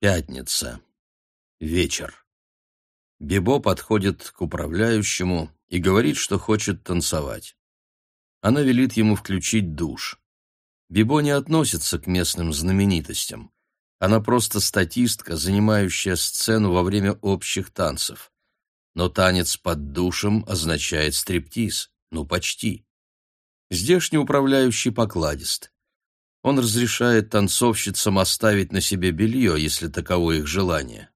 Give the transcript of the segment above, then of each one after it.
Пятница. Вечер. Бибо подходит к управляющему и говорит, что хочет танцевать. Она велит ему включить душ. Бибо не относится к местным знаменитостям. Она просто статистка, занимающая сцену во время общих танцев. Но танец под душем означает стриптиз. Ну, почти. Здешний управляющий покладист. Он разрешает танцовщицам оставить на себе белье, если таково их желание.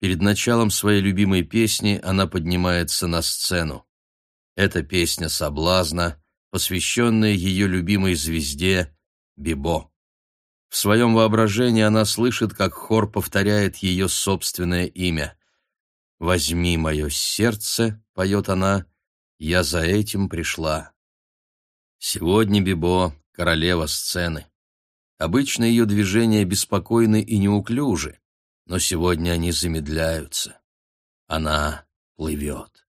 Перед началом своей любимой песни она поднимается на сцену. Это песня соблазна, посвященная ее любимой звезде Бибо. В своем воображении она слышит, как хор повторяет ее собственное имя. «Возьми мое сердце», — поет она, — «я за этим пришла». Сегодня Бибо королева сцены. Обычно ее движения беспокойны и неуклюжи, но сегодня они замедляются. Она плывет.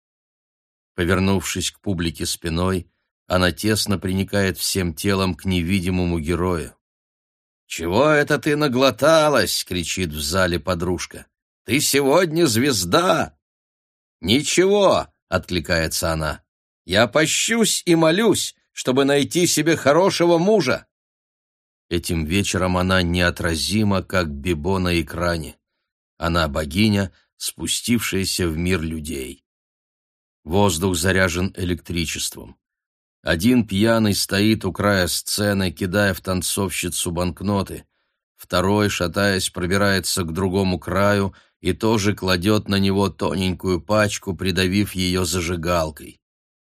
Повернувшись к публике спиной, она тесно приникает всем телом к невидимому герою. «Чего это ты наглоталась?» — кричит в зале подружка. «Ты сегодня звезда!» «Ничего!» — откликается она. «Я пощусь и молюсь, чтобы найти себе хорошего мужа. Этим вечером она неотразима, как Бибо на экране. Она богиня, спустившаяся в мир людей. Воздух заряжен электричеством. Один пьяный стоит у края сцены, кидая в танцовщицу банкноты. Второй, шатаясь, пробирается к другому краю и тоже кладет на него тоненькую пачку, придавив ее зажигалкой.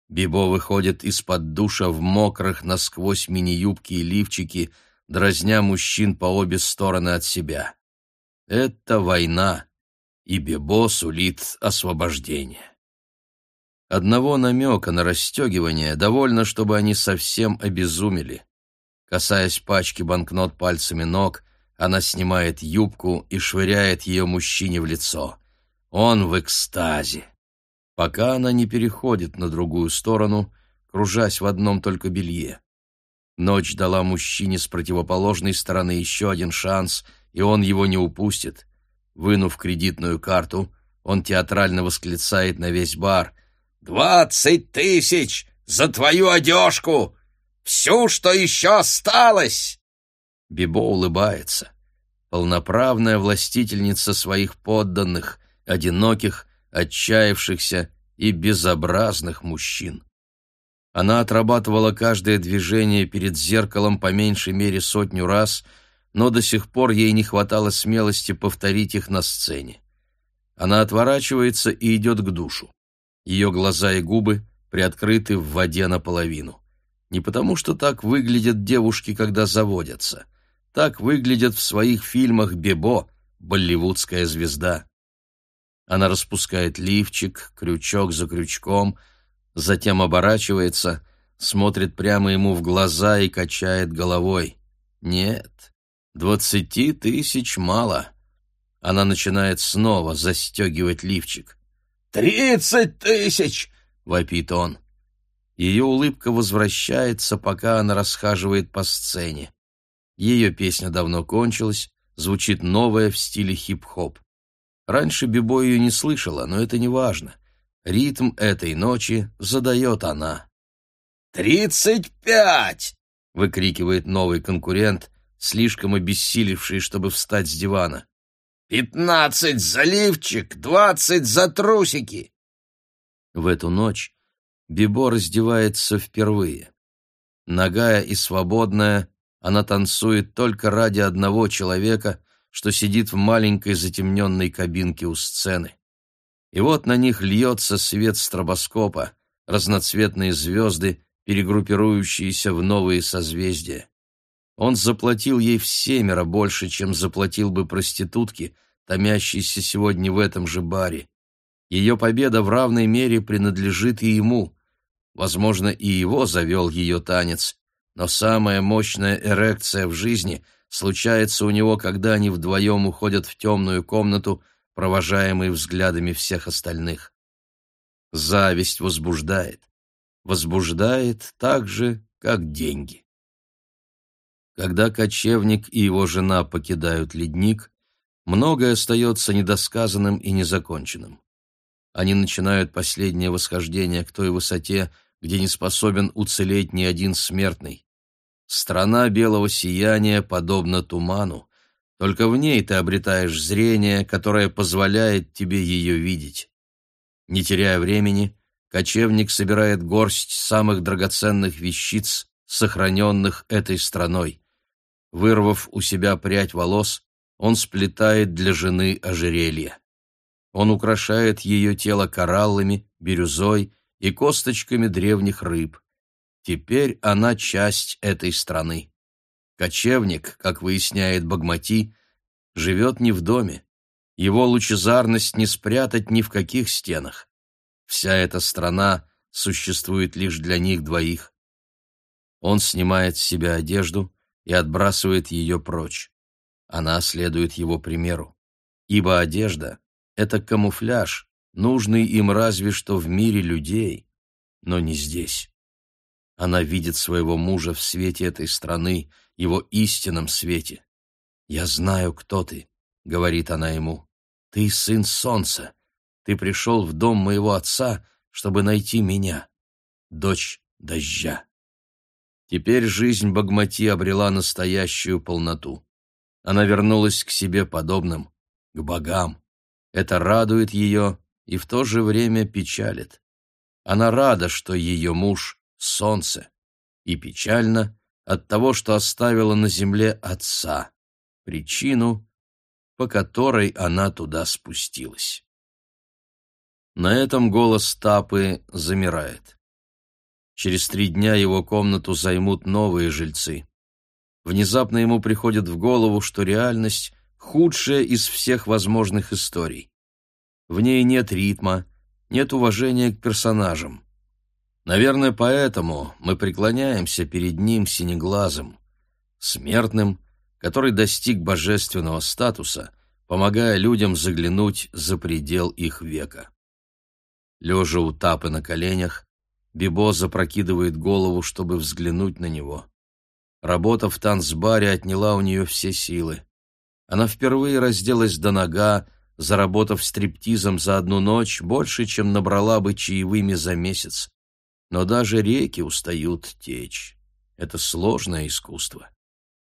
Бибо выходит из-под душа в мокрых насквозь мини-юбки и лифчики, дразня мужчин по обе стороны от себя. Это война, и Бибо сулит освобождение. Одного намека на расстегивание довольно, чтобы они совсем обезумели. Касаясь пачки банкнот пальцами ног, она снимает юбку и швыряет ее мужчине в лицо. Он в экстазе пока она не переходит на другую сторону, кружась в одном только белье. Ночь дала мужчине с противоположной стороны еще один шанс, и он его не упустит. Вынув кредитную карту, он театрально восклицает на весь бар. «Двадцать тысяч за твою одежку! Всю, что еще осталось!» Бибо улыбается. Полноправная властительница своих подданных, одиноких, отчаявшихся и безобразных мужчин. Она отрабатывала каждое движение перед зеркалом по меньшей мере сотню раз, но до сих пор ей не хватало смелости повторить их на сцене. Она отворачивается и идет к душу. Ее глаза и губы приоткрыты в воде наполовину. Не потому, что так выглядят девушки, когда заводятся. Так выглядят в своих фильмах Бебо, болливудская звезда. Она распускает лифчик, крючок за крючком, затем оборачивается, смотрит прямо ему в глаза и качает головой. Нет, двадцати тысяч мало. Она начинает снова застегивать лифчик. «Тридцать тысяч!» — вопит он. Ее улыбка возвращается, пока она расхаживает по сцене. Ее песня давно кончилась, звучит новая в стиле хип-хоп. Раньше Бибо ее не слышала, но это не важно. Ритм этой ночи задает она. «Тридцать пять!» — выкрикивает новый конкурент, слишком обессилевший, чтобы встать с дивана. «Пятнадцать за лифчик, двадцать за трусики!» В эту ночь Бибо раздевается впервые. Нагая и свободная, она танцует только ради одного человека, что сидит в маленькой затемненной кабинке у сцены. И вот на них льется свет стробоскопа, разноцветные звезды, перегруппирующиеся в новые созвездия. Он заплатил ей в семеро больше, чем заплатил бы проститутке, томящейся сегодня в этом же баре. Ее победа в равной мере принадлежит и ему. Возможно, и его завел ее танец, но самая мощная эрекция в жизни — случается у него, когда они вдвоем уходят в темную комнату, провожаемые взглядами всех остальных. Зависть возбуждает. Возбуждает так же, как деньги. Когда кочевник и его жена покидают ледник, многое остается недосказанным и незаконченным. Они начинают последнее восхождение к той высоте, где не способен уцелеть ни один смертный. Страна белого сияния подобна туману, только в ней ты обретаешь зрение, которое позволяет тебе ее видеть. Не теряя времени, кочевник собирает горсть самых драгоценных вещиц, сохраненных этой страной. Вырвав у себя прядь волос, он сплетает для жены ожерелье. Он украшает ее тело кораллами, бирюзой и косточками древних рыб. Теперь она часть этой страны. Кочевник, как выясняет Багмати, живет не в доме. Его лучезарность не спрятать ни в каких стенах. Вся эта страна существует лишь для них двоих. Он снимает с себя одежду и отбрасывает ее прочь. Она следует его примеру, ибо одежда это камуфляж, нужный им разве что в мире людей, но не здесь. Она видит своего мужа в свете этой страны, его истинном свете. «Я знаю, кто ты», — говорит она ему. «Ты сын солнца. Ты пришел в дом моего отца, чтобы найти меня, дочь дождя». Теперь жизнь Багмати обрела настоящую полноту. Она вернулась к себе подобным, к богам, это радует ее и в то же время печалит. Она рада, что ее муж — солнце, и печально от того, что оставила на земле отца, причину, по которой она туда спустилась. На этом голос Тапы замирает. Через три дня его комнату займут новые жильцы. Внезапно ему приходит в голову, что реальность худшая из всех возможных историй. В ней нет ритма, нет уважения к персонажам. Наверное, поэтому мы преклоняемся перед ним синеглазым, смертным, который достиг божественного статуса, помогая людям заглянуть за предел их века. Лежа у Тапы на коленях, Бибо запрокидывает голову, чтобы взглянуть на него. Работа в танцбаре отняла у нее все силы. Она впервые разделась до нога, заработав стриптизом за одну ночь больше, чем набрала бы чаевыми за месяц. Но даже реки устают течь. Это сложное искусство.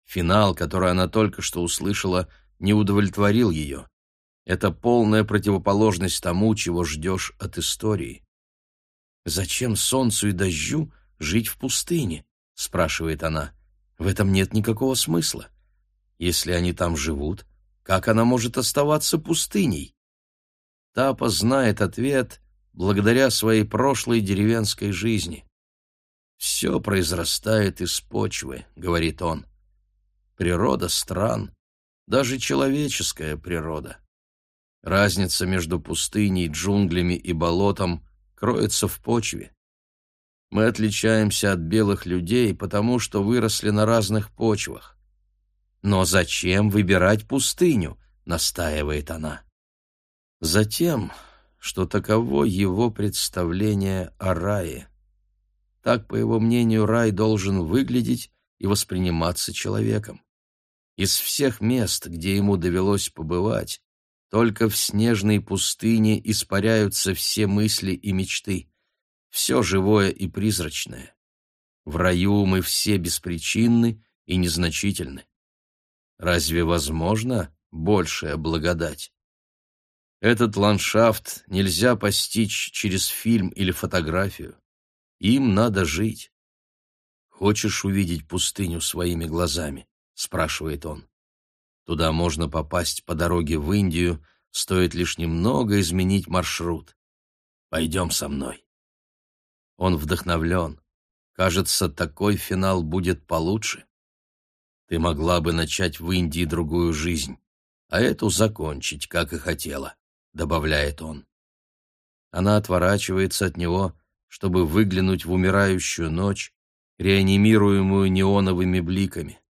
Финал, который она только что услышала, не удовлетворил ее. Это полная противоположность тому, чего ждешь от истории. «Зачем солнцу и дождю жить в пустыне?» — спрашивает она. «В этом нет никакого смысла. Если они там живут, как она может оставаться пустыней? Тапа знает ответ благодаря своей прошлой деревенской жизни. «Все произрастает из почвы», — говорит он. «Природа стран, даже человеческая природа. Разница между пустыней, джунглями и болотом кроется в почве. Мы отличаемся от белых людей, потому что выросли на разных почвах. «Но зачем выбирать пустыню?» — настаивает она. Затем, что таково его представление о рае. Так, по его мнению, рай должен выглядеть и восприниматься человеком. Из всех мест, где ему довелось побывать, только в снежной пустыне испаряются все мысли и мечты, все живое и призрачное. В раю мы все беспричинны и незначительны. Разве возможно большая благодать? Этот ландшафт нельзя постичь через фильм или фотографию. Им надо жить. «Хочешь увидеть пустыню своими глазами?» — спрашивает он. «Туда можно попасть по дороге в Индию, стоит лишь немного изменить маршрут. Пойдем со мной». Он вдохновлен. Кажется, такой финал будет получше. Ты могла бы начать в Индии другую жизнь, а эту закончить, как и хотела, добавляет он. Она отворачивается от него, чтобы выглянуть в умирающую ночь, реанимируемую неоновыми бликами.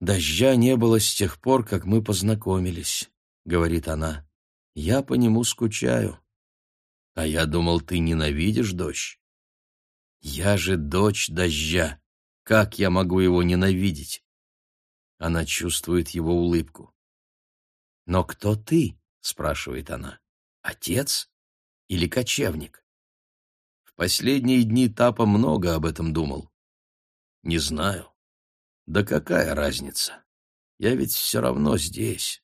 «Дождя не было с тех пор, как мы познакомились», — говорит она. «Я по нему скучаю». «А я думал, ты ненавидишь дождь». «Я же дочь дождя. Как я могу его ненавидеть?» Она чувствует его улыбку. «Но кто ты?» — спрашивает она. «Отец или кочевник?» В последние дни Тапа много об этом думал. «Не знаю. Да какая разница? Я ведь все равно здесь,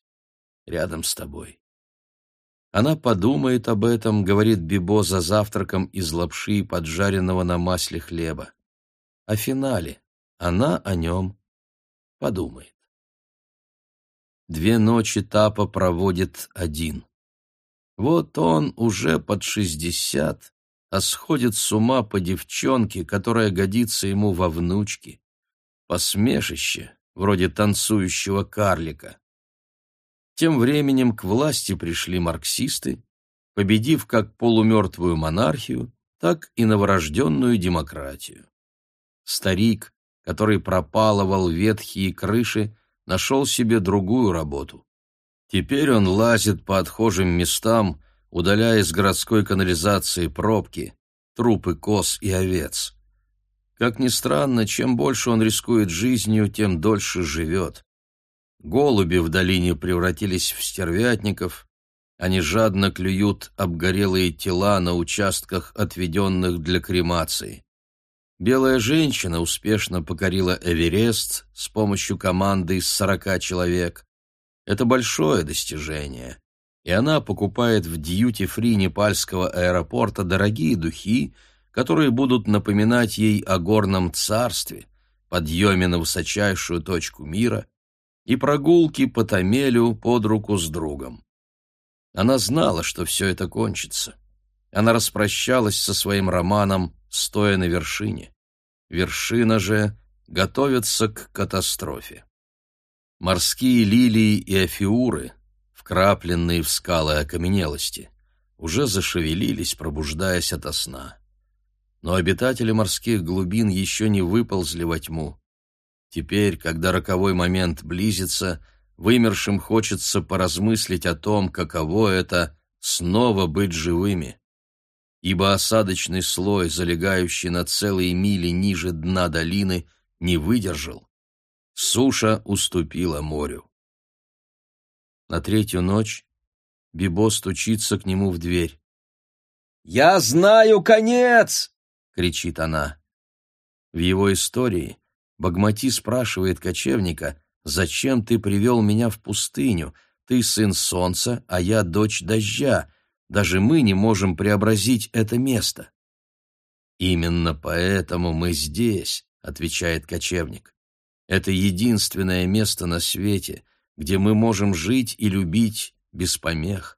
рядом с тобой». Она подумает об этом, говорит Бибо за завтраком из лапши, поджаренного на масле хлеба. О финале. Она о нем подумает. Две ночи Тапа проводит один. Вот он уже под шестьдесят, а сходит с ума по девчонке, которая годится ему во внучки. Посмешище, вроде танцующего карлика. Тем временем к власти пришли марксисты, победив как полумертвую монархию, так и новорожденную демократию. Старик, который пропалывал ветхие крыши, нашел себе другую работу. Теперь он лазит по отхожим местам, удаляя из городской канализации пробки, трупы коз и овец. Как ни странно, чем больше он рискует жизнью, тем дольше живет. Голуби в долине превратились в стервятников, они жадно клюют обгорелые тела на участках, отведенных для кремации. Белая женщина успешно покорила Эверест с помощью команды из сорока человек. Это большое достижение, и она покупает в дьюти-фри непальского аэропорта дорогие духи, которые будут напоминать ей о горном царстве, подъеме на высочайшую точку мира и прогулки по Тамелю под руку с другом. Она знала, что все это кончится. Она распрощалась со своим романом, стоя на вершине. Вершина же готовится к катастрофе. Морские лилии и афиуры, вкрапленные в скалы окаменелости, уже зашевелились, пробуждаясь ото сна. Но обитатели морских глубин еще не выползли во тьму. Теперь, когда роковой момент близится, вымершим хочется поразмыслить о том, каково это — снова быть живыми. Ибо осадочный слой, залегающий на целые мили ниже дна долины, не выдержал. Суша уступила морю. На третью ночь Бибо стучится к нему в дверь. «Я знаю конец!» — кричит она. В его истории Багмати спрашивает кочевника, «Зачем ты привел меня в пустыню? Ты сын солнца, а я дочь дождя. Даже мы не можем преобразить это место». «Именно поэтому мы здесь», — отвечает кочевник. «Это единственное место на свете, где мы можем жить и любить без помех.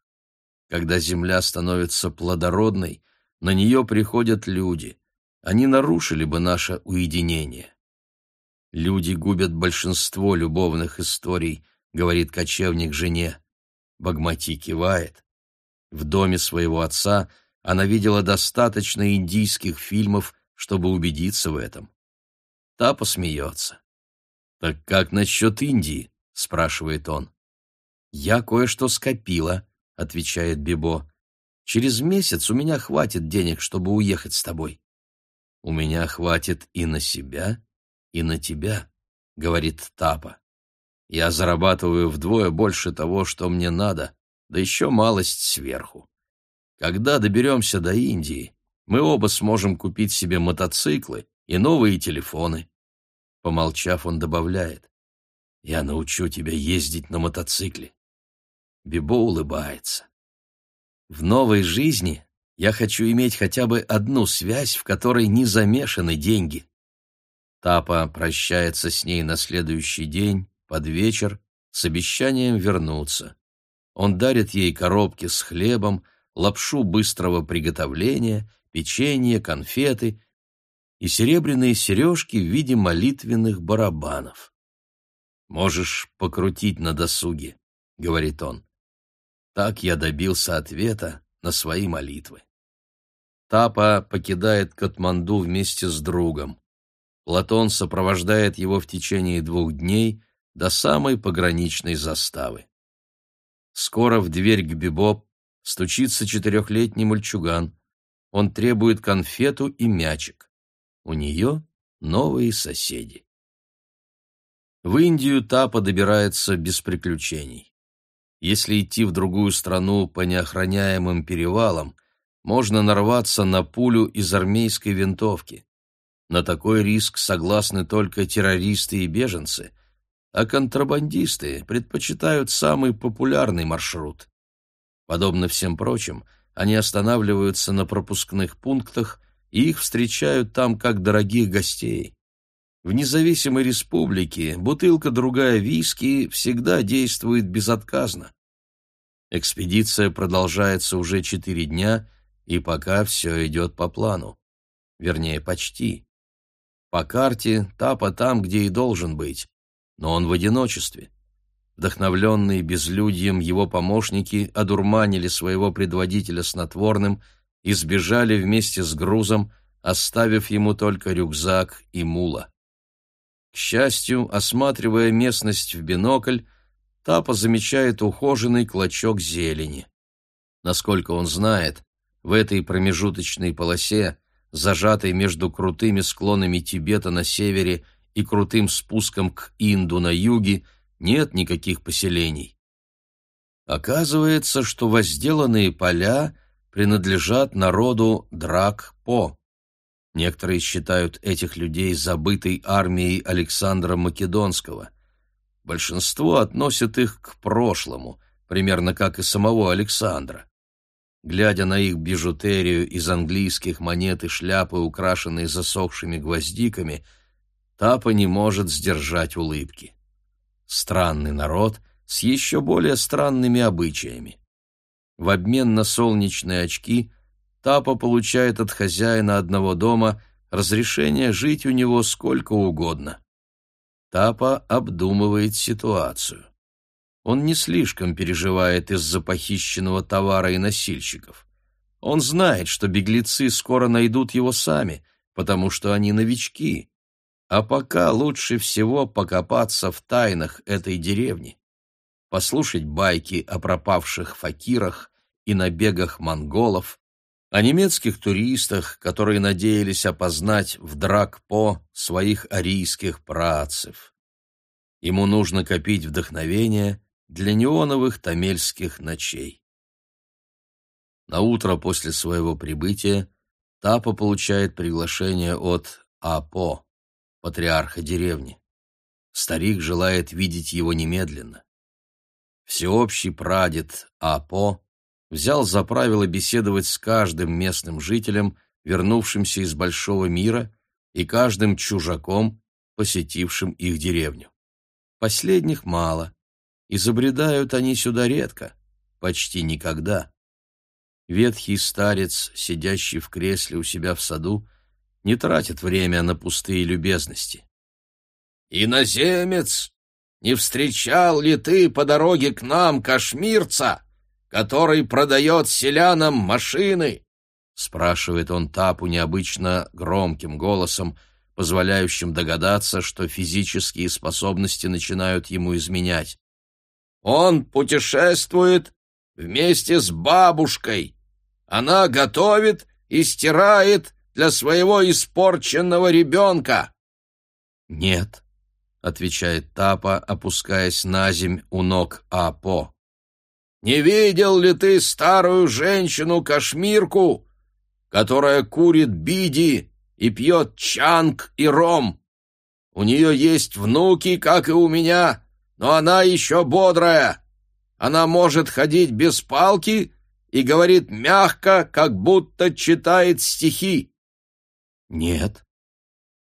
Когда земля становится плодородной, на нее приходят люди. Они нарушили бы наше уединение. Люди губят большинство любовных историй, говорит кочевник жене. Багмати кивает. В доме своего отца она видела достаточно индийских фильмов, чтобы убедиться в этом. Та посмеется. «Так как насчет Индии?» — спрашивает он. «Я кое-что скопила», — отвечает Бибо. «Через месяц у меня хватит денег, чтобы уехать с тобой». «У меня хватит и на себя, и на тебя», — говорит Тапа. «Я зарабатываю вдвое больше того, что мне надо, да еще малость сверху. Когда доберемся до Индии, мы оба сможем купить себе мотоциклы и новые телефоны». Помолчав, он добавляет. «Я научу тебя ездить на мотоцикле». Бибо улыбается. «В новой жизни я хочу иметь хотя бы одну связь, в которой не замешаны деньги». Тапа прощается с ней на следующий день, под вечер, с обещанием вернуться. Он дарит ей коробки с хлебом, лапшу быстрого приготовления, печенье, конфеты и серебряные сережки в виде молитвенных барабанов. «Можешь покрутить на досуге», — говорит он. Так я добился ответа на свои молитвы. Тапа покидает Катманду вместе с другом. Платон сопровождает его в течение двух дней до самой пограничной заставы. Скоро в дверь к Бибоп стучится четырехлетний мальчуган. Он требует конфету и мячик. У нее новые соседи. В Индию Тапа добирается без приключений. Если идти в другую страну по неохраняемым перевалам, можно нарваться на пулю из армейской винтовки. На такой риск согласны только террористы и беженцы, а контрабандисты предпочитают самый популярный маршрут. Подобно всем прочим, они останавливаются на пропускных пунктах и их встречают там как дорогих гостей. В независимой республике бутылка другая виски всегда действует безотказно. Экспедиция продолжается уже четыре дня, и пока все идет по плану. Вернее, почти. По карте Тапа там, где и должен быть, но он в одиночестве. Вдохновленные безлюдьем его помощники одурманили своего предводителя снотворным и сбежали вместе с грузом, оставив ему только рюкзак и мула. К счастью, осматривая местность в бинокль, Тапа замечает ухоженный клочок зелени. Насколько он знает, в этой промежуточной полосе, зажатой между крутыми склонами Тибета на севере и крутым спуском к Инду на юге, нет никаких поселений. Оказывается, что возделанные поля принадлежат народу Драк-По. Некоторые считают этих людей забытой армией Александра Македонского. Большинство относят их к прошлому, примерно как и самого Александра. Глядя на их бижутерию из английских монет и шляпы, украшенные засохшими гвоздиками, Тапа не может сдержать улыбки. Странный народ с еще более странными обычаями. В обмен на солнечные очки Тапа получает от хозяина одного дома разрешение жить у него сколько угодно. Тапа обдумывает ситуацию. Он не слишком переживает из-за похищенного товара и носильщиков. Он знает, что беглецы скоро найдут его сами, потому что они новички, а пока лучше всего покопаться в тайнах этой деревни, послушать байки о пропавших факирах и набегах монголов, о немецких туристах, которые надеялись опознать в Дракпо своих арийских працев. Ему нужно копить вдохновение для неоновых тамельских ночей. На утро после своего прибытия Тапа получает приглашение от Апо патриарха деревни. Старик желает видеть его немедленно. Всеобщий прадед Апо взял за правило беседовать с каждым местным жителем, вернувшимся из большого мира, и каждым чужаком, посетившим их деревню. Последних мало, и забредают они сюда редко, почти никогда. Ветхий старец, сидящий в кресле у себя в саду, не тратит время на пустые любезности. «Иноземец, не встречал ли ты по дороге к нам кашмирца, который продает селянам машины?» спрашивает он Тапу необычно громким голосом, позволяющим догадаться, что физические способности начинают ему изменять. «Он путешествует вместе с бабушкой. Она готовит и стирает для своего испорченного ребенка?» «Нет», — отвечает Тапа, опускаясь на земь у ног Апо. «Не видел ли ты старую женщину-кашмирку, которая курит биди и пьет чанг и ром? У нее есть внуки, как и у меня, но она еще бодрая. Она может ходить без палки и говорит мягко, как будто читает стихи. Нет.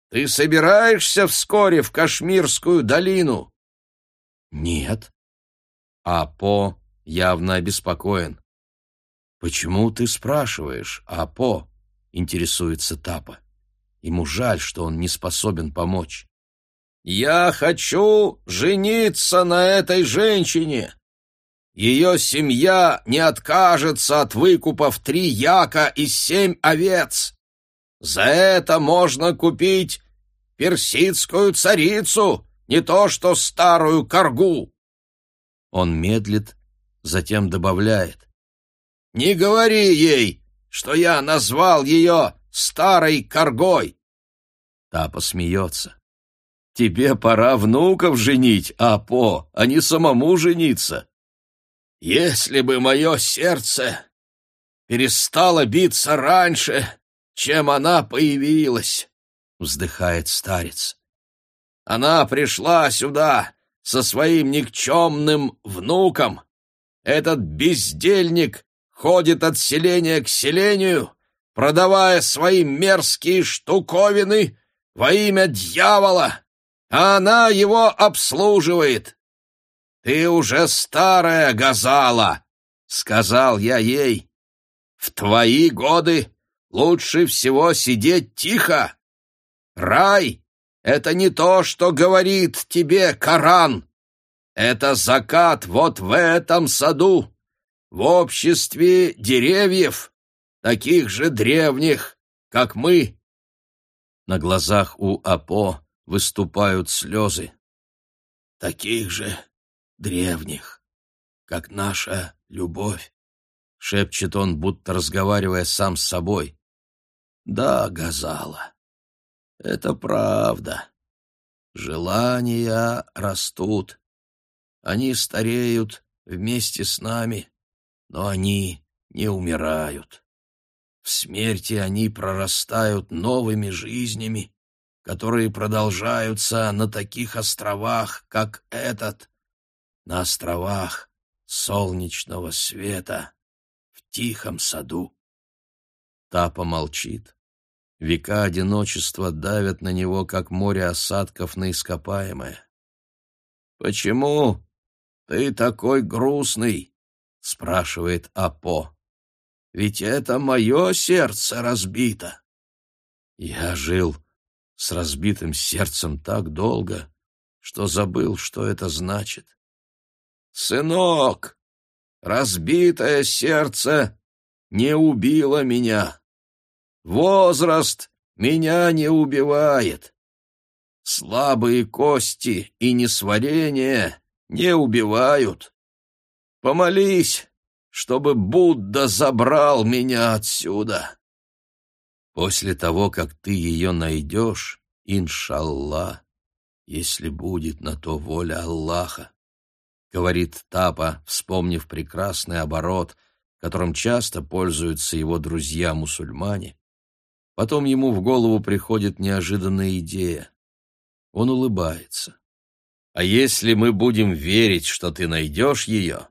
Ты собираешься вскоре в Кашмирскую долину? Нет. А По явно обеспокоен. Почему ты спрашиваешь, Апо? интересуется Тапа. Ему жаль, что он не способен помочь. Я хочу жениться на этой женщине. Ее семья не откажется от выкупа в три яка и семь овец. За это можно купить персидскую царицу, не то что старую коргу. Он медлит, затем добавляет. Не говори ей, что я назвал ее старой коргой. Та посмеется. Тебе пора внуков женить, Апо, а не самому жениться. Если бы мое сердце перестало биться раньше, чем она появилась, — вздыхает старец. Она пришла сюда со своим никчемным внуком. Этот бездельник ходит от селения к селению, продавая свои мерзкие штуковины во имя дьявола, а она его обслуживает. «Ты уже старая газала», — сказал я ей. «В твои годы лучше всего сидеть тихо. Рай — это не то, что говорит тебе Коран. Это закат вот в этом саду, в обществе деревьев, таких же древних, как мы». На глазах у Апо выступают слезы. «Таких же древних, как наша любовь», — шепчет он, будто разговаривая сам с собой. «Да, Газала, это правда. Желания растут. Они стареют вместе с нами, но они не умирают. В смерти они прорастают новыми жизнями, которые продолжаются на таких островах, как этот, на островах солнечного света, в тихом саду. Тапа молчит. Века одиночества давят на него, как море осадков на ископаемое. «Почему ты такой грустный?» — спрашивает Апо. «Ведь это мое сердце разбито». Я жил с разбитым сердцем так долго, что забыл, что это значит. «Сынок, разбитое сердце не убило меня. Возраст меня не убивает. Слабые кости и несварение не убивают. Помолись, чтобы Будда забрал меня отсюда. После того, как ты ее найдешь, иншаллах, если будет на то воля Аллаха, говорит Тапа, вспомнив прекрасный оборот, которым часто пользуются его друзья-мусульмане. Потом ему в голову приходит неожиданная идея. Он улыбается. «А если мы будем верить, что ты найдешь ее?»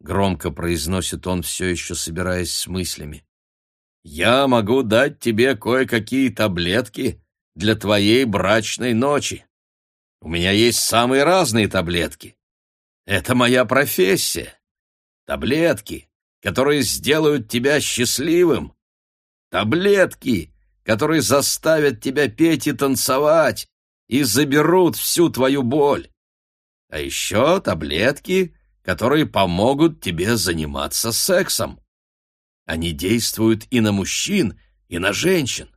Громко произносит он, все еще собираясь с мыслями. Я могу дать тебе кое-какие таблетки для твоей брачной ночи. У меня есть самые разные таблетки. Это моя профессия. Таблетки, которые сделают тебя счастливым. Таблетки, которые заставят тебя петь и танцевать и заберут всю твою боль. А еще таблетки, которые помогут тебе заниматься сексом. Они действуют и на мужчин, и на женщин.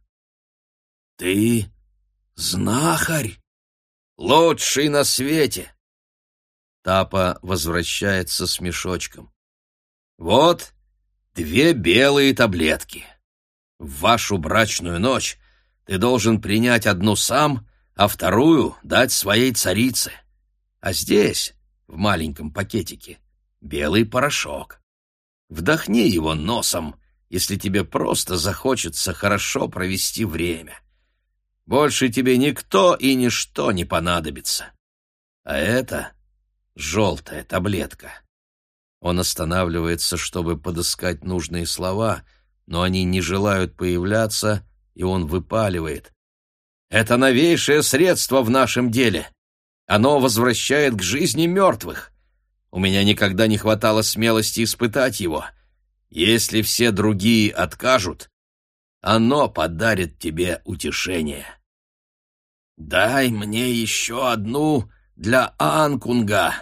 Ты знахарь, лучший на свете. Тапа возвращается с мешочком. Вот две белые таблетки. В вашу брачную ночь ты должен принять одну сам, а вторую дать своей царице. А здесь, в маленьком пакетике, белый порошок. Вдохни его носом, если тебе просто захочется хорошо провести время. Больше тебе никто и ничто не понадобится. А это желтая таблетка. Он останавливается, чтобы подыскать нужные слова, но они не желают появляться, и он выпаливает. Это новейшее средство в нашем деле. Оно возвращает к жизни мертвых. У меня никогда не хватало смелости испытать его. Если все другие откажут, оно подарит тебе утешение. Дай мне еще одну для Анкунга.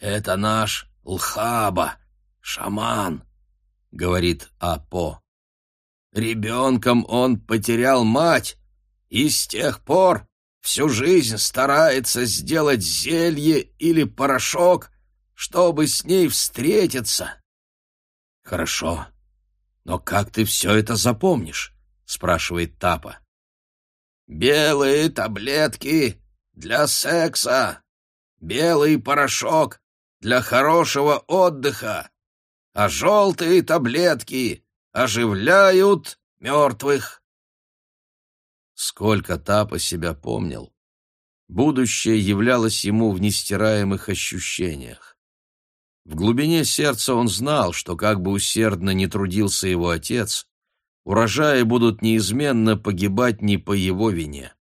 Это наш Лхаба, шаман, — говорит Апо. Ребенком он потерял мать, и с тех пор всю жизнь старается сделать зелье или порошок, чтобы с ней встретиться. Хорошо, но как ты все это запомнишь? спрашивает Тапа. Белые таблетки для секса, белый порошок для хорошего отдыха, а желтые таблетки оживляют мертвых. Сколько Тапа себя помнил, будущее являлось ему в нестираемых ощущениях. В глубине сердца он знал, что как бы усердно не трудился его отец, урожаи будут неизменно погибать не по его вине.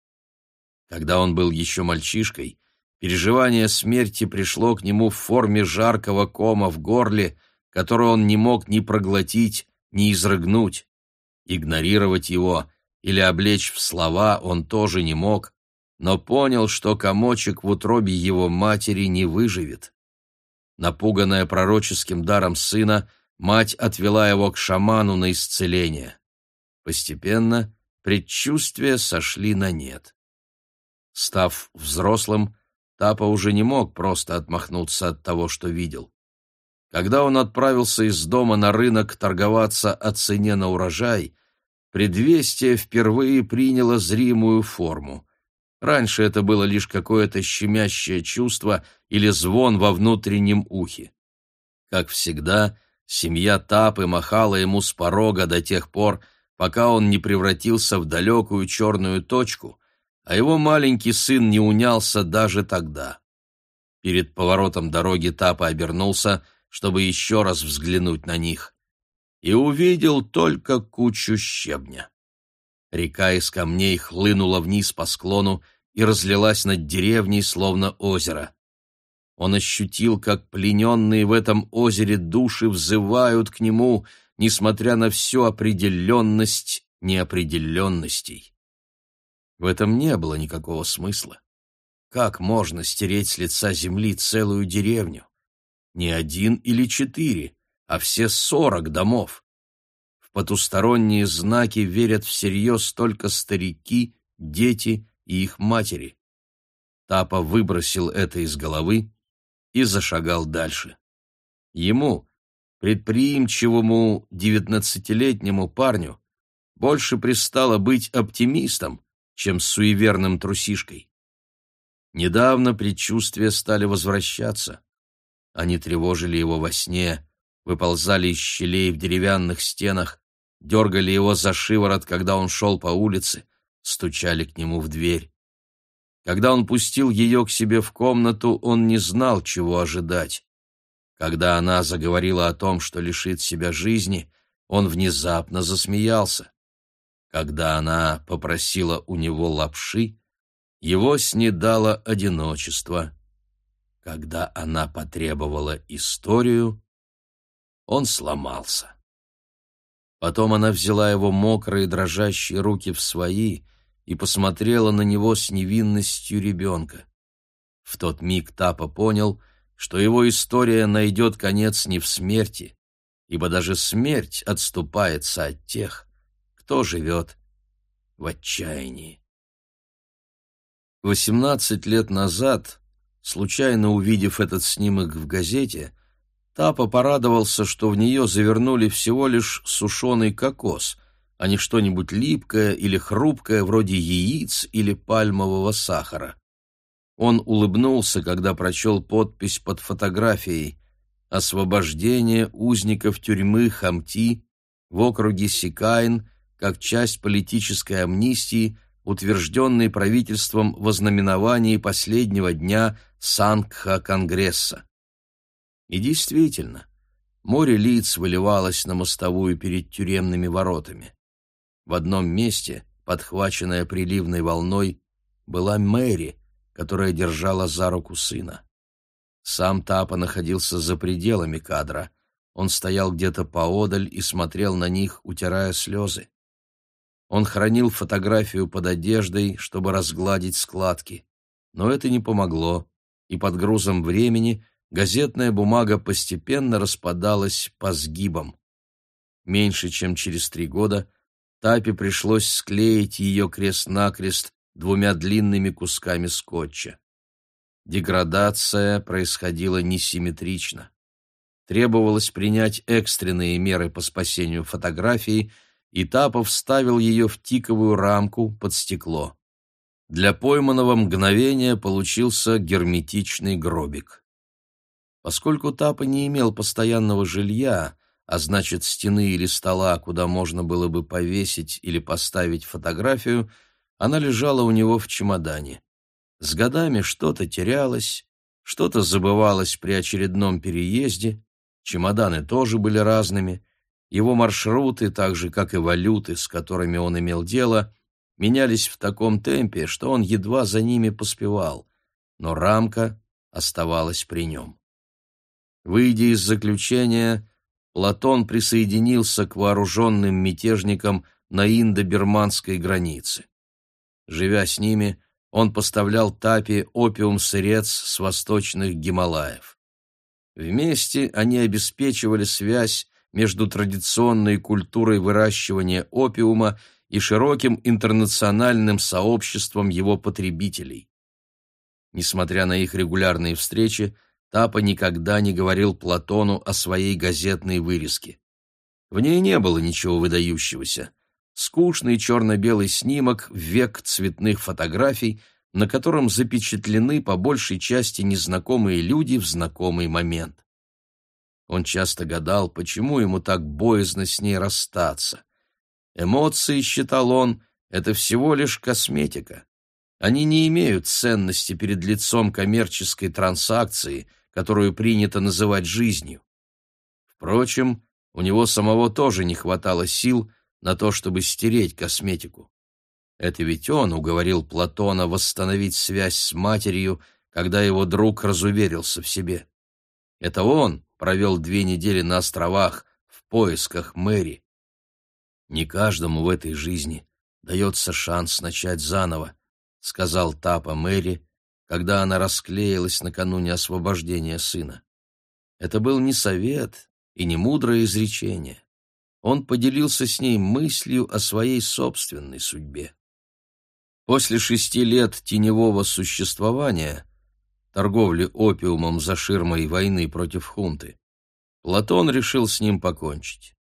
Когда он был еще мальчишкой, переживание смерти пришло к нему в форме жаркого кома в горле, который он не мог ни проглотить, ни изрыгнуть. Игнорировать его или облечь в слова он тоже не мог, но понял, что комочек в утробе его матери не выживет. Напуганная пророческим даром сына, мать отвела его к шаману на исцеление. Постепенно предчувствия сошли на нет. Став взрослым, Тапа уже не мог просто отмахнуться от того, что видел. Когда он отправился из дома на рынок торговаться о цене на урожай, предвестие впервые приняло зримую форму. Раньше это было лишь какое-то щемящее чувство или звон во внутреннем ухе. Как всегда, семья Тапы махала ему с порога до тех пор, пока он не превратился в далекую черную точку, а его маленький сын не унялся даже тогда. Перед поворотом дороги Тапа обернулся — чтобы еще раз взглянуть на них, и увидел только кучу щебня. Река из камней хлынула вниз по склону и разлилась над деревней, словно озеро. Он ощутил, как плененные в этом озере души взывают к нему, несмотря на всю определенность неопределенностей. В этом не было никакого смысла. Как можно стереть с лица земли целую деревню? Не один или четыре, а все сорок домов. В потусторонние знаки верят всерьез только старики, дети и их матери. Тапа выбросил это из головы и зашагал дальше. Ему, предприимчивому девятнадцатилетнему парню, больше пристало быть оптимистом, чем суеверным трусишкой. Недавно предчувствия стали возвращаться. Они тревожили его во сне, выползали из щелей в деревянных стенах, дергали его за шиворот, когда он шел по улице, стучали к нему в дверь. Когда он пустил ее к себе в комнату, он не знал, чего ожидать. Когда она заговорила о том, что лишит себя жизни, он внезапно засмеялся. Когда она попросила у него лапши, его снедало одиночество. Когда она потребовала историю, он сломался. Потом она взяла его мокрые дрожащие руки в свои и посмотрела на него с невинностью ребенка. В тот миг Тапа понял, что его история найдет конец не в смерти, ибо даже смерть отступается от тех, кто живет в отчаянии. Восемнадцать лет назад Случайно увидев этот снимок в газете, Тапа порадовался, что в нее завернули всего лишь сушеный кокос, а не что-нибудь липкое или хрупкое, вроде яиц или пальмового сахара. Он улыбнулся, когда прочел подпись под фотографией «Освобождение узников тюрьмы Хамти в округе Сикайн как часть политической амнистии утвержденный правительством в ознаменовании последнего дня Сангха-конгресса. И действительно, море лиц выливалось на мостовую перед тюремными воротами. В одном месте, подхваченная приливной волной, была Мэри, которая держала за руку сына. Сам Тапа находился за пределами кадра. Он стоял где-то поодаль и смотрел на них, утирая слезы. Он хранил фотографию под одеждой, чтобы разгладить складки. Но это не помогло, и под грузом времени газетная бумага постепенно распадалась по сгибам. Меньше чем через три года Тапе пришлось склеить ее крест-накрест двумя длинными кусками скотча. Деградация происходила несимметрично. Требовалось принять экстренные меры по спасению фотографии – и Тапов вставил ее в тиковую рамку под стекло. Для пойманного мгновения получился герметичный гробик. Поскольку Тапа не имел постоянного жилья, а значит стены или стола, куда можно было бы повесить или поставить фотографию, она лежала у него в чемодане. С годами что-то терялось, что-то забывалось при очередном переезде, чемоданы тоже были разными, его маршруты, так же, как и валюты, с которыми он имел дело, менялись в таком темпе, что он едва за ними поспевал, но рамка оставалась при нем. Выйдя из заключения, Платон присоединился к вооруженным мятежникам на индо-бирманской границе. Живя с ними, он поставлял Тапи опиум-сырец с восточных Гималаев. Вместе они обеспечивали связь между традиционной культурой выращивания опиума и широким интернациональным сообществом его потребителей. Несмотря на их регулярные встречи, Тапа никогда не говорил Платону о своей газетной вырезке. В ней не было ничего выдающегося. Скучный черно-белый снимок в век цветных фотографий, на котором запечатлены по большей части незнакомые люди в знакомый момент. Он часто гадал, почему ему так боязно с ней расстаться. Эмоции, считал он, это всего лишь косметика. Они не имеют ценности перед лицом коммерческой транзакции, которую принято называть жизнью. Впрочем, у него самого тоже не хватало сил на то, чтобы стереть косметику. Это ведь он уговорил Платона восстановить связь с матерью, когда его друг разуверился в себе. Это он провел две недели на островах в поисках Мэри. Не каждому в этой жизни дается шанс начать заново, сказал Тапа Мэри, когда она расклеилась накануне освобождения сына. Это был не совет и не мудрое изречение. Он поделился с ней мыслью о своей собственной судьбе. После шести лет теневого существования, торговли опиумом за ширмой войны против хунты, Платон решил с ним покончить.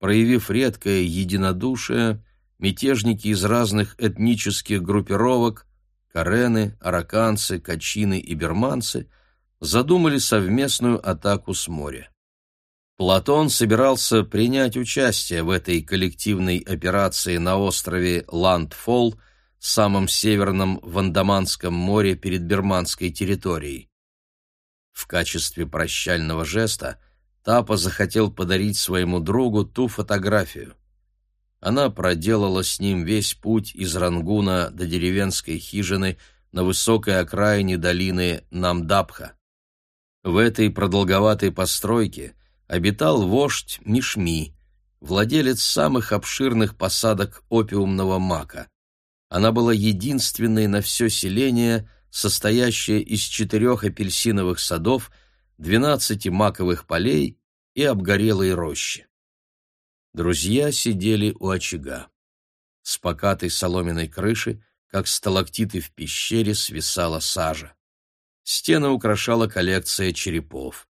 Проявив редкое единодушие, мятежники из разных этнических группировок Карены, араканцы, качины и берманцы задумали совместную атаку с моря. Платон собирался принять участие в этой коллективной операции на острове Ландфолл, самом северном в Андаманском море перед берманской территорией. В качестве прощального жеста Тапа захотел подарить своему другу ту фотографию. Она проделала с ним весь путь из Рангуна до деревенской хижины на высокой окраине долины Намдабха. В этой продолговатой постройке обитал вождь Мишми, владелец самых обширных посадок опиумного мака. Она была единственной на все селение, состоящее из четырех апельсиновых садов, двенадцати маковых полей и обгорелой рощи. Друзья сидели у очага. С покатой соломенной крыши, как сталактиты в пещере, свисала сажа. Стены украшала коллекция черепов.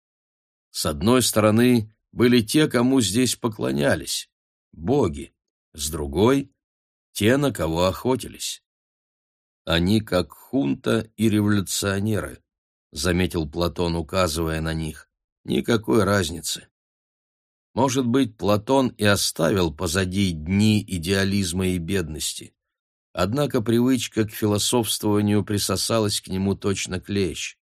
С одной стороны были те, кому здесь поклонялись, боги, с другой — те, на кого охотились. Они как хунта и революционеры, — заметил Платон, указывая на них. Никакой разницы. Может быть, Платон и оставил позади дни идеализма и бедности. Однако привычка к философствованию присосалась к нему точно клещ.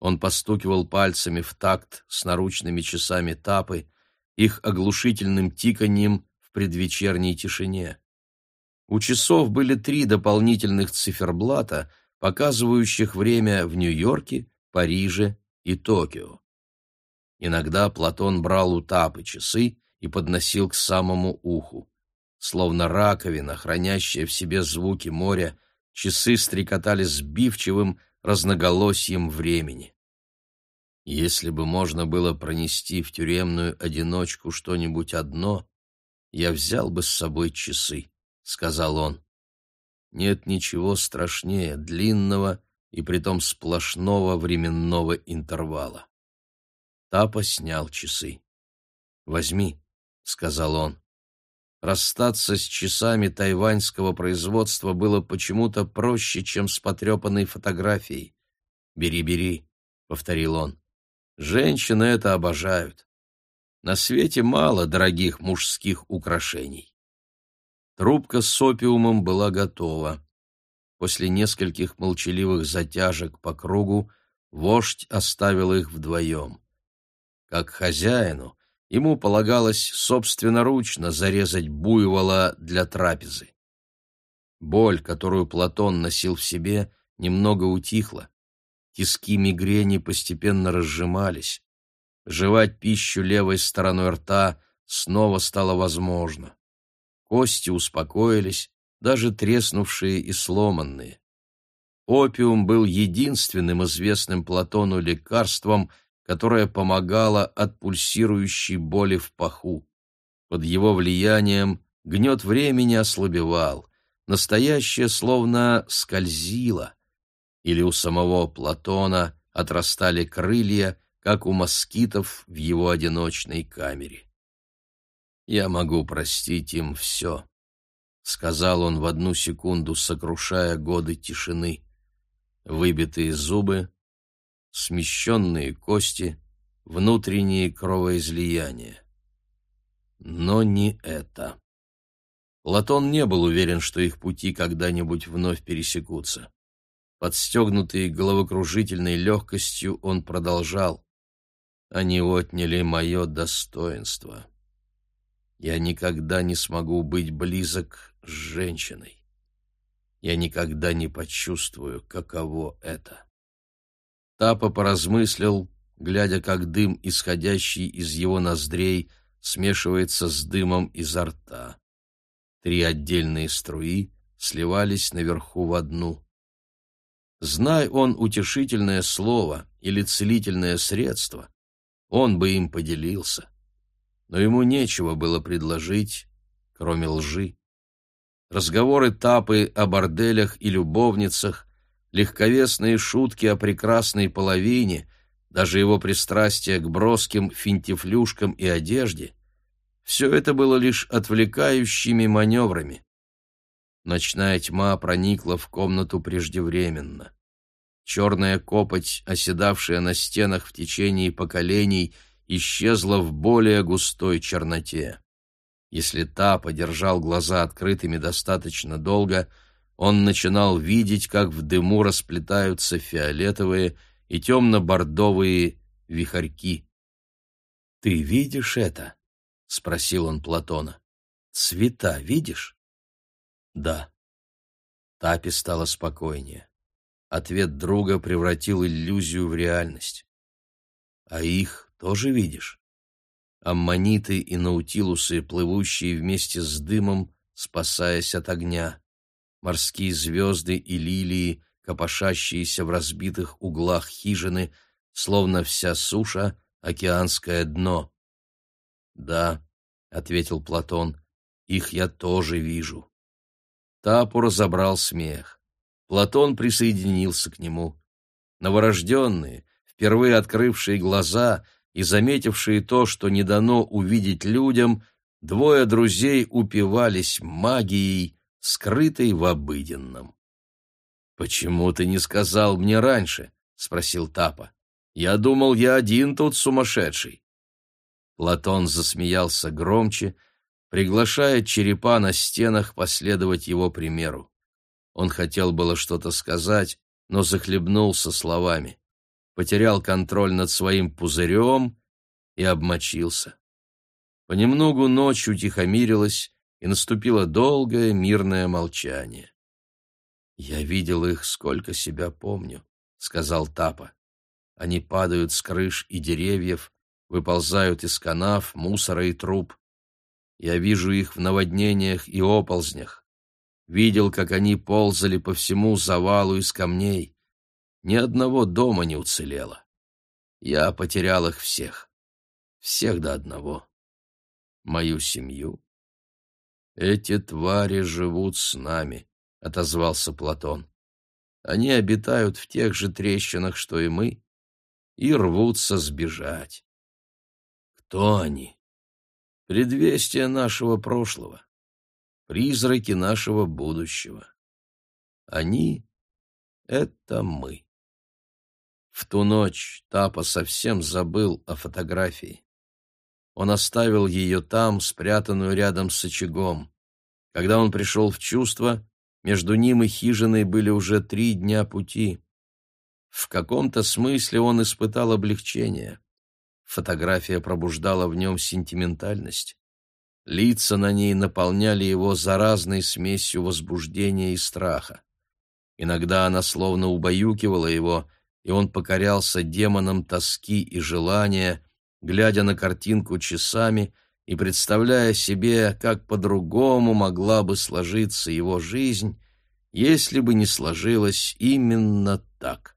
Он постукивал пальцами в такт с наручными часами тапы, их оглушительным тиканьем в предвечерней тишине. У часов были три дополнительных циферблата, показывающих время в Нью-Йорке, Париже и Токио. Иногда Платон брал у Тапы часы и подносил к самому уху. Словно раковина, хранящая в себе звуки моря, часы стрекотали сбивчивым разноголосием времени. Если бы можно было пронести в тюремную одиночку что-нибудь одно, я взял бы с собой часы, — сказал он. Нет ничего страшнее длинного и притом сплошного временного интервала. Тапа снял часы. «Возьми», — сказал он. Расстаться с часами тайваньского производства было почему-то проще, чем с потрепанной фотографией. «Бери, бери», — повторил он. Женщины это обожают. На свете мало дорогих мужских украшений. Трубка с опиумом была готова. После нескольких молчаливых затяжек по кругу вождь оставил их вдвоем. Как хозяину, ему полагалось собственноручно зарезать буйвола для трапезы. Боль, которую Платон носил в себе, немного утихла. Тиски мигрени постепенно разжимались. Жевать пищу левой стороной рта снова стало возможно. Кости успокоились, даже треснувшие и сломанные. Опиум был единственным известным Платону лекарством, которое помогало от пульсирующей боли в паху. Под его влиянием гнет времени ослабевал, настоящее словно скользило, или у самого Платона отрастали крылья, как у москитов в его одиночной камере. «Я могу простить им все», — сказал он в одну секунду, сокрушая годы тишины. Выбитые зубы, смещенные кости, внутренние кровоизлияния. Но не это. Платон не был уверен, что их пути когда-нибудь вновь пересекутся. Подстегнутый головокружительной легкостью, он продолжал. «Они отняли мое достоинство. Я никогда не смогу быть близок с женщиной. Я никогда не почувствую, каково это». Тапа поразмыслил, глядя, как дым, исходящий из его ноздрей, смешивается с дымом изо рта. Три отдельные струи сливались наверху в одну — Знай он утешительное слово или целительное средство, он бы им поделился. Но ему нечего было предложить, кроме лжи. Разговоры Тапы о борделях и любовницах, легковесные шутки о прекрасной половине, даже его пристрастие к броским финтифлюшкам и одежде — все это было лишь отвлекающими маневрами. Ночная тьма проникла в комнату преждевременно. Черная копоть, оседавшая на стенах в течение поколений, исчезла в более густой черноте. Если та подержал глаза открытыми достаточно долго, он начинал видеть, как в дыму расплетаются фиолетовые и темно-бордовые вихарьки. «Ты видишь это?» — спросил он Платона. «Цвета видишь?» Да. Тапе стало спокойнее. Ответ друга превратил иллюзию в реальность. А их тоже видишь? Аммониты и наутилусы, плывущие вместе с дымом, спасаясь от огня. Морские звезды и лилии, копошащиеся в разбитых углах хижины, словно вся суша — океанское дно. «Да», — ответил Платон, — «их я тоже вижу». Тапу разобрал смех. Платон присоединился к нему. Новорожденные, впервые открывшие глаза и заметившие то, что не дано увидеть людям, двое друзей упивались магией, скрытой в обыденном. «Почему ты не сказал мне раньше?» — спросил Тапа. «Я думал, я один тут сумасшедший». Платон засмеялся громче, приглашая черепа на стенах последовать его примеру. Он хотел было что-то сказать, но захлебнулся словами, потерял контроль над своим пузырем и обмочился. Понемногу ночь утихомирилась, и наступило долгое мирное молчание. «Я видел их, сколько себя помню», — сказал Тапа. «Они падают с крыш и деревьев, выползают из канав, мусора и труб. Я вижу их в наводнениях и оползнях. Видел, как они ползали по всему завалу из камней. Ни одного дома не уцелело. Я потерял их всех. Всех до одного. Мою семью. Эти твари живут с нами, — отозвался Платон. Они обитают в тех же трещинах, что и мы, и рвутся сбежать. Кто они? предвестие нашего прошлого, призраки нашего будущего. Они — это мы. В ту ночь Тапа совсем забыл о фотографии. Он оставил ее там, спрятанную рядом с очагом. Когда он пришел в чувство, между ним и хижиной были уже три дня пути. В каком-то смысле он испытал облегчение. Фотография пробуждала в нем сентиментальность. Лица на ней наполняли его заразной смесью возбуждения и страха. Иногда она словно убаюкивала его, и он покорялся демонам тоски и желания, глядя на картинку часами и представляя себе, как по-другому могла бы сложиться его жизнь, если бы не сложилась именно так.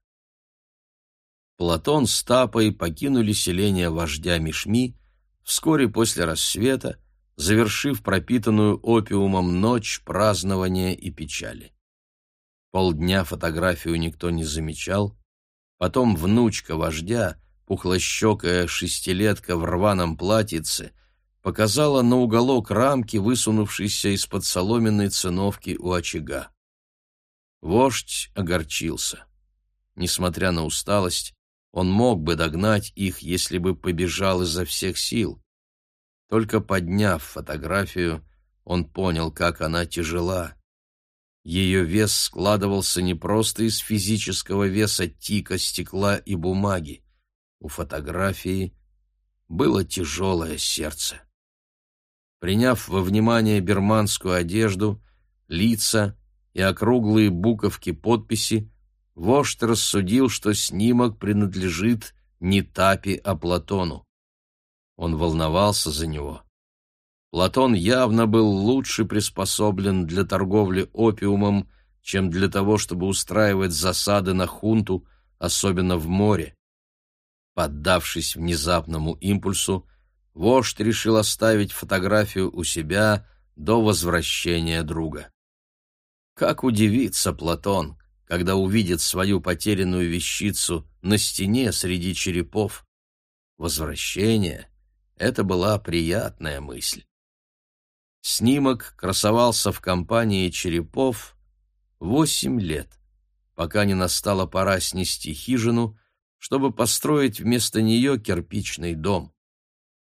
Платон с Тапой покинули селение вождя Мишми вскоре после рассвета, завершив пропитанную опиумом ночь празднования и печали. Полдня фотографию никто не замечал, потом внучка вождя, пухлощекая шестилетка в рваном платьице, показала на уголок рамки, высунувшейся из-под соломенной циновки у очага. Вождь огорчился. Несмотря на усталость, он мог бы догнать их, если бы побежал изо всех сил. Только подняв фотографию, он понял, как она тяжела. Ее вес складывался не просто из физического веса тика, стекла и бумаги. У фотографии было тяжелое сердце. Приняв во внимание берманскую одежду, лица и округлые буковки подписи, вождь рассудил, что снимок принадлежит не Тапи, а Платону. Он волновался за него. Платон явно был лучше приспособлен для торговли опиумом, чем для того, чтобы устраивать засады на хунту, особенно в море. Поддавшись внезапному импульсу, вождь решил оставить фотографию у себя до возвращения друга. Как удивится Платон, когда увидит свою потерянную вещицу на стене среди черепов. Возвращение — это была приятная мысль. Снимок красовался в компании черепов восемь лет, пока не настала пора снести хижину, чтобы построить вместо нее кирпичный дом.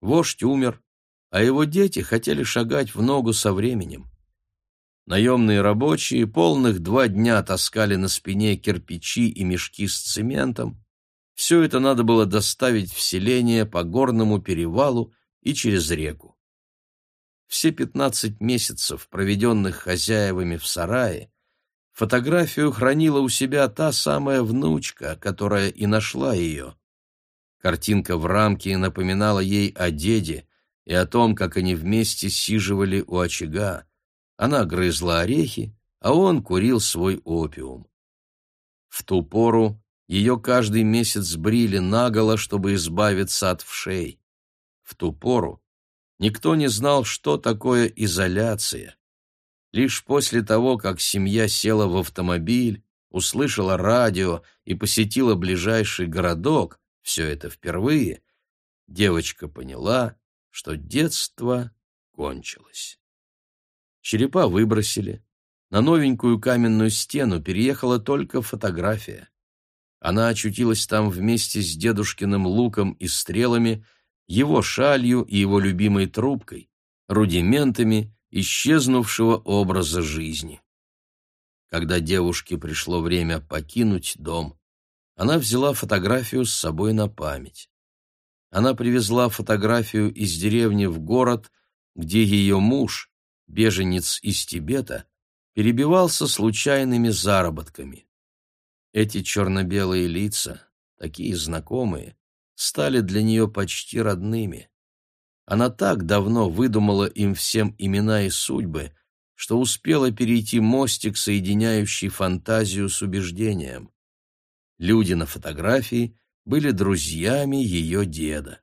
Вождь умер, а его дети хотели шагать в ногу со временем. Наемные рабочие полных два дня таскали на спине кирпичи и мешки с цементом. Все это надо было доставить в селение по горному перевалу и через реку. Все пятнадцать месяцев, проведенных хозяевами в сарае, фотографию хранила у себя та самая внучка, которая и нашла ее. Картинка в рамке напоминала ей о деде и о том, как они вместе сиживали у очага, она грызла орехи, а он курил свой опиум. В ту пору ее каждый месяц брили наголо, чтобы избавиться от вшей. В ту пору никто не знал, что такое изоляция. Лишь после того, как семья села в автомобиль, услышала радио и посетила ближайший городок, все это впервые, девочка поняла, что детство кончилось. Черепа выбросили. На новенькую каменную стену переехала только фотография. Она очутилась там вместе с дедушкиным луком и стрелами, его шалью и его любимой трубкой, рудиментами исчезнувшего образа жизни. Когда девушке пришло время покинуть дом, она взяла фотографию с собой на память. Она привезла фотографию из деревни в город, где ее муж, беженец из Тибета, перебивался случайными заработками. Эти черно-белые лица, такие знакомые, стали для нее почти родными. Она так давно выдумала им всем имена и судьбы, что успела перейти мостик, соединяющий фантазию с убеждением. Люди на фотографии были друзьями ее деда.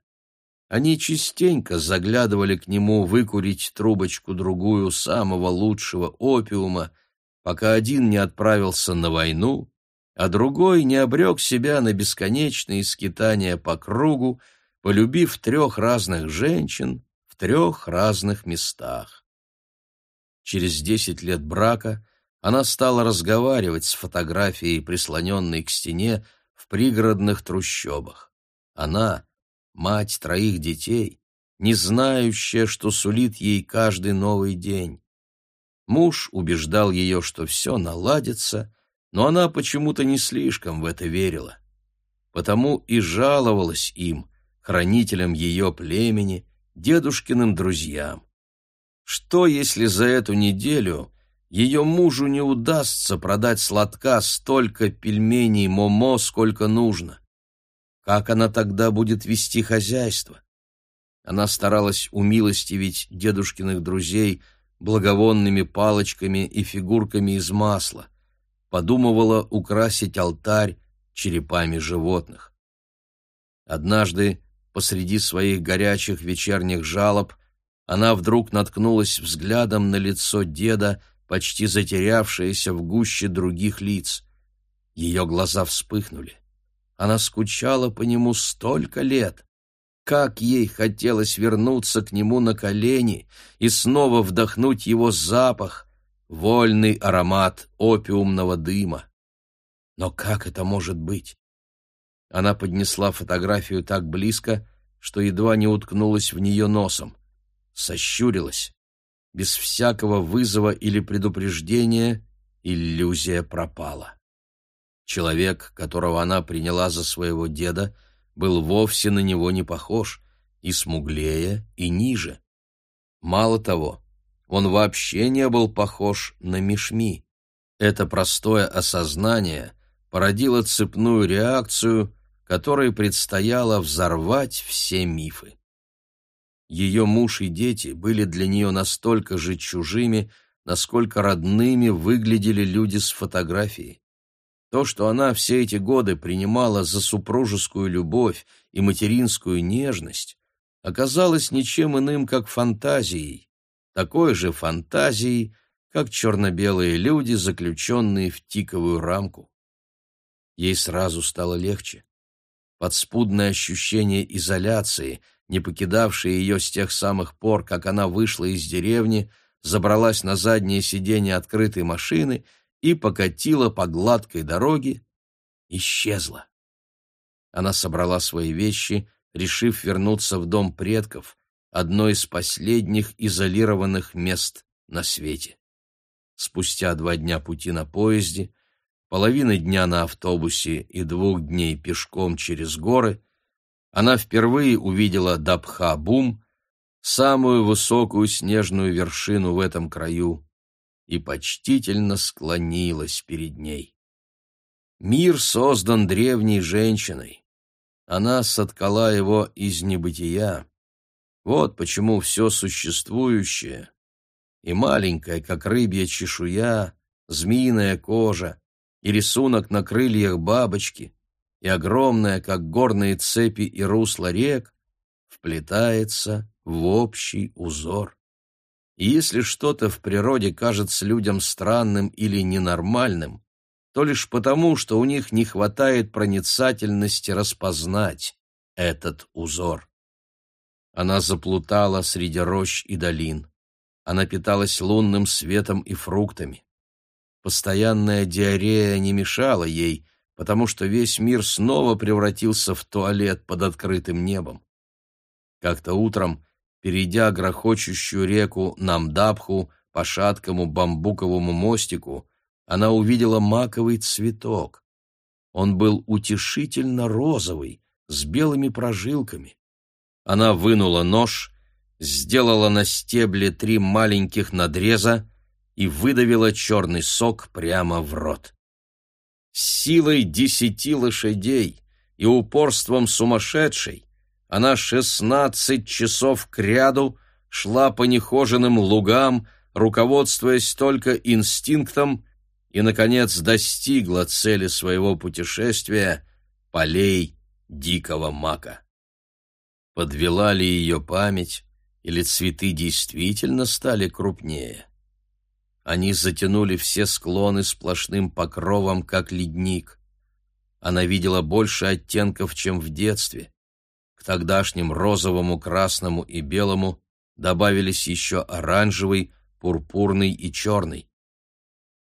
Они частенько заглядывали к нему выкурить трубочку-другую самого лучшего опиума, пока один не отправился на войну, а другой не обрек себя на бесконечные скитания по кругу, полюбив трех разных женщин в трех разных местах. Через десять лет брака она стала разговаривать с фотографией, прислоненной к стене, в пригородных трущобах. Она, мать троих детей, не знающая, что сулит ей каждый новый день. Муж убеждал ее, что все наладится, но она почему-то не слишком в это верила. Потому и жаловалась им, хранителям ее племени, дедушкиным друзьям. Что, если за эту неделю ее мужу не удастся продать сладка столько пельменей Момо, сколько нужно? Как она тогда будет вести хозяйство? Она старалась умилостивить дедушкиных друзей благовонными палочками и фигурками из масла, подумывала украсить алтарь черепами животных. Однажды, посреди своих горячих вечерних жалоб, она вдруг наткнулась взглядом на лицо деда, почти затерявшееся в гуще других лиц. Ее глаза вспыхнули. Она скучала по нему столько лет. Как ей хотелось вернуться к нему на колени и снова вдохнуть его запах, вольный аромат опиумного дыма. Но как это может быть? Она поднесла фотографию так близко, что едва не уткнулась в нее носом. Сощурилась. Без всякого вызова или предупреждения иллюзия пропала. Человек, которого она приняла за своего деда, был вовсе на него не похож, и смуглее, и ниже. Мало того, он вообще не был похож на Мишми. Это простое осознание породило цепную реакцию, которой предстояло взорвать все мифы. Ее муж и дети были для нее настолько же чужими, насколько родными выглядели люди с фотографии. То, что она все эти годы принимала за супружескую любовь и материнскую нежность, оказалось ничем иным, как фантазией, такой же фантазией, как черно-белые люди, заключенные в тиковую рамку. Ей сразу стало легче. Подспудное ощущение изоляции, не покидавшее ее с тех самых пор, как она вышла из деревни, забралась на заднее сиденье открытой машины и покатила по гладкой дороге, исчезла. Она собрала свои вещи, решив вернуться в дом предков, одно из последних изолированных мест на свете. Спустя два дня пути на поезде, половины дня на автобусе и двух дней пешком через горы, она впервые увидела Дабха-Бум, самую высокую снежную вершину в этом краю, и почтительно склонилась перед ней. Мир создан древней женщиной. Она соткала его из небытия, вот почему все существующее, и маленькая, как рыбья чешуя, змеиная кожа, и рисунок на крыльях бабочки, и огромная, как горные цепи и русла рек, вплетается в общий узор. И если что-то в природе кажется людям странным или ненормальным, то лишь потому, что у них не хватает проницательности распознать этот узор. Она заплутала среди рощ и долин. Она питалась лунным светом и фруктами. Постоянная диарея не мешала ей, потому что весь мир снова превратился в туалет под открытым небом. Как-то утром, перейдя грохочущую реку Намдабху по шаткому бамбуковому мостику, она увидела маковый цветок. Он был утешительно розовый, с белыми прожилками. Она вынула нож, сделала на стебле три маленьких надреза и выдавила черный сок прямо в рот. С силой десяти лошадей и упорством сумасшедшей она шестнадцать часов кряду шла по нехоженным лугам, руководствуясь только инстинктом, и, наконец, достигла цели своего путешествия — полей дикого мака. Подвела ли ее память, или цветы действительно стали крупнее? Они затянули все склоны сплошным покровом, как ледник. Она видела больше оттенков, чем в детстве. К тогдашним розовому, красному и белому добавились еще оранжевый, пурпурный и черный.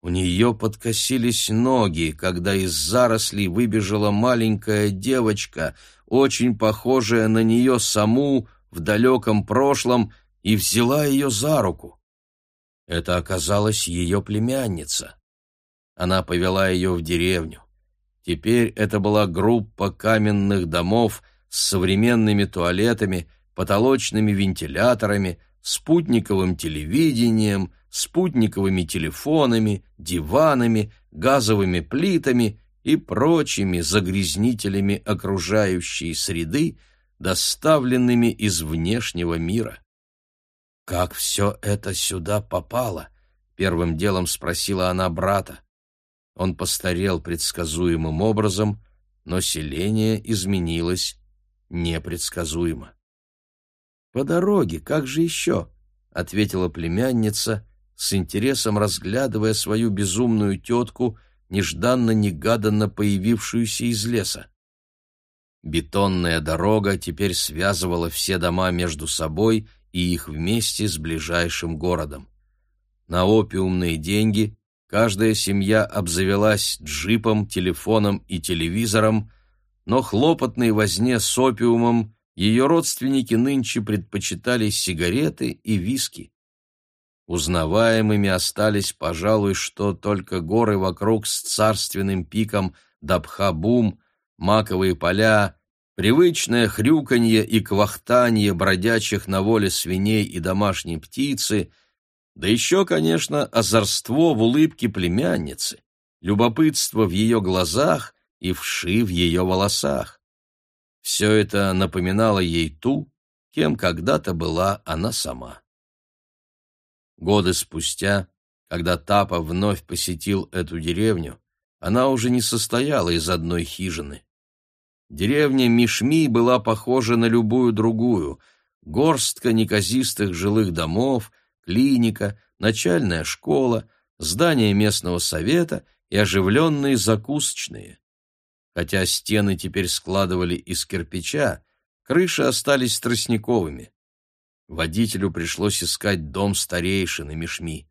У нее подкосились ноги, когда из зарослей выбежала маленькая девочка, очень похожая на нее саму в далеком прошлом, и взяла ее за руку. Это оказалась ее племянница. Она повела ее в деревню. Теперь это была группа каменных домов с современными туалетами, потолочными вентиляторами, спутниковым телевидением, спутниковыми телефонами, диванами, газовыми плитами и прочими загрязнителями окружающей среды, доставленными из внешнего мира. «Как все это сюда попало?» — первым делом спросила она брата. Он постарел предсказуемым образом, но селение изменилось непредсказуемо. «По дороге, как же еще?» — ответила племянница, с интересом разглядывая свою безумную тетку, нежданно-негаданно появившуюся из леса. Бетонная дорога теперь связывала все дома между собой и их вместе с ближайшим городом. На опиумные деньги каждая семья обзавелась джипом, телефоном и телевизором, но хлопотной возне с опиумом ее родственники нынче предпочитали сигареты и виски. Узнаваемыми остались, пожалуй, что только горы вокруг с царственным пиком Дабхабум, маковые поля, привычное хрюканье и квахтанье бродячих на воле свиней и домашней птицы, да еще, конечно, озорство в улыбке племянницы, любопытство в ее глазах и вши в ее волосах. Все это напоминало ей ту, кем когда-то была она сама. Годы спустя, когда Тапа вновь посетил эту деревню, она уже не состояла из одной хижины. Деревня Мишми была похожа на любую другую. Горстка неказистых жилых домов, клиника, начальная школа, здание местного совета и оживленные закусочные. Хотя стены теперь складывали из кирпича, крыши остались тростниковыми. Водителю пришлось искать дом старейшины Мишми.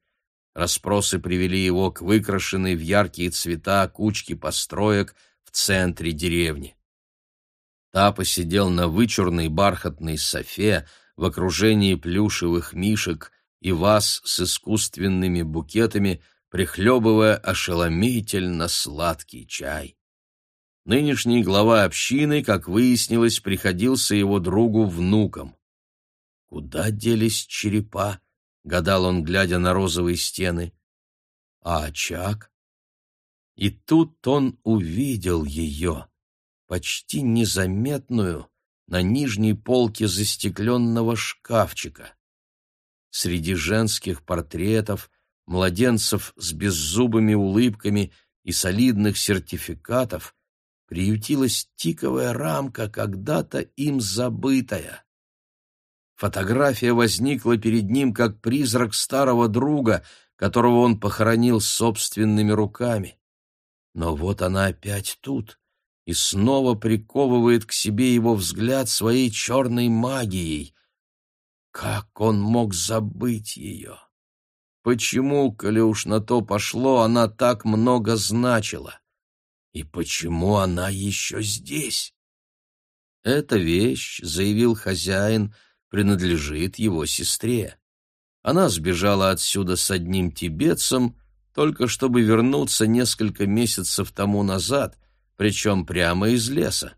Распросы привели его к выкрашенной в яркие цвета кучке построек в центре деревни. Та посидел на вычурной бархатной софе в окружении плюшевых мишек и ваз с искусственными букетами, прихлебывая ошеломительно сладкий чай. Нынешний глава общины, как выяснилось, приходился его другу внуком. Куда делись черепа? гадал он, глядя на розовые стены. А очаг? И тут он увидел ее, почти незаметную, на нижней полке застекленного шкафчика. Среди женских портретов, младенцев с беззубыми улыбками и солидных сертификатов приютилась тиковая рамка, когда-то им забытая. Фотография возникла перед ним как призрак старого друга, которого он похоронил собственными руками. Но вот она опять тут и снова приковывает к себе его взгляд своей черной магией. Как он мог забыть ее? Почему, коли уж на то пошло, она так много значила? И почему она еще здесь? Эта вещь, заявил хозяин, — принадлежит его сестре. Она сбежала отсюда с одним тибетцем, только чтобы вернуться несколько месяцев тому назад, причем прямо из леса.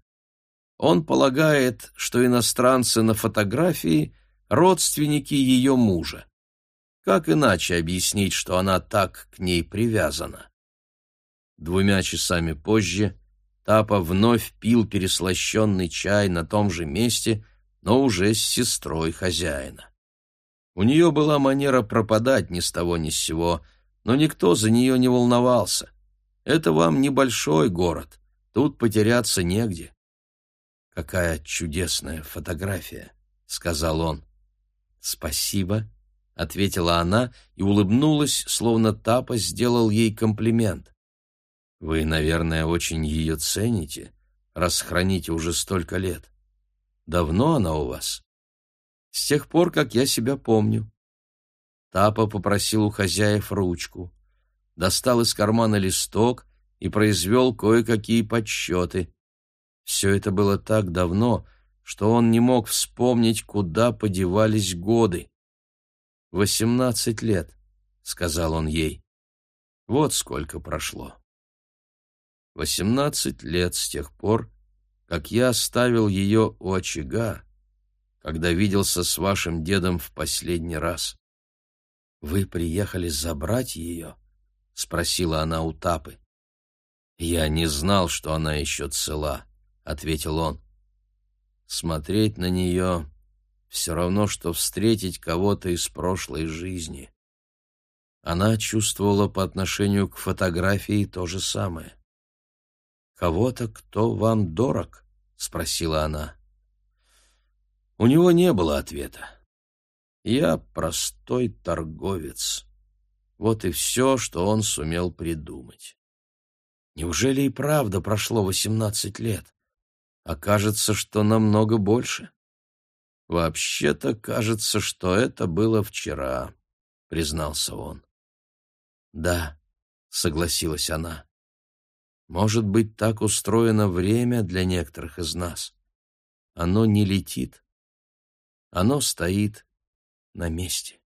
Он полагает, что иностранцы на фотографии — родственники ее мужа. Как иначе объяснить, что она так к ней привязана? Двумя часами позже Тапа вновь пил переслащенный чай на том же месте, но уже с сестрой хозяина. У нее была манера пропадать ни с того ни с сего, но никто за нее не волновался. Это вам небольшой город, тут потеряться негде. «Какая чудесная фотография», — сказал он. «Спасибо», — ответила она и улыбнулась, словно Тапа сделал ей комплимент. «Вы, наверное, очень ее цените, раз храните уже столько лет». Давно она у вас? С тех пор, как я себя помню. Тапа попросил у хозяев ручку. достал из кармана листок и произвел кое-какие подсчеты. Все это было так давно, что он не мог вспомнить, куда подевались годы. «Восемнадцать лет», — сказал он ей. «Вот сколько прошло». Восемнадцать лет с тех пор, как я оставил ее у очага, когда виделся с вашим дедом в последний раз. «Вы приехали забрать ее?» — спросила она у Тапы. «Я не знал, что она еще цела», — ответил он. «Смотреть на нее все равно, что встретить кого-то из прошлой жизни». Она чувствовала по отношению к фотографии то же самое. «Кого-то, кто вам дорог?» — спросила она. У него не было ответа. «Я простой торговец». Вот и все, что он сумел придумать. Неужели и правда прошло восемнадцать лет? А кажется, что намного больше. Вообще-то кажется, что это было вчера, признался он. Да, согласилась она. Может быть, так устроено время для некоторых из нас. Оно не летит. Оно стоит на месте.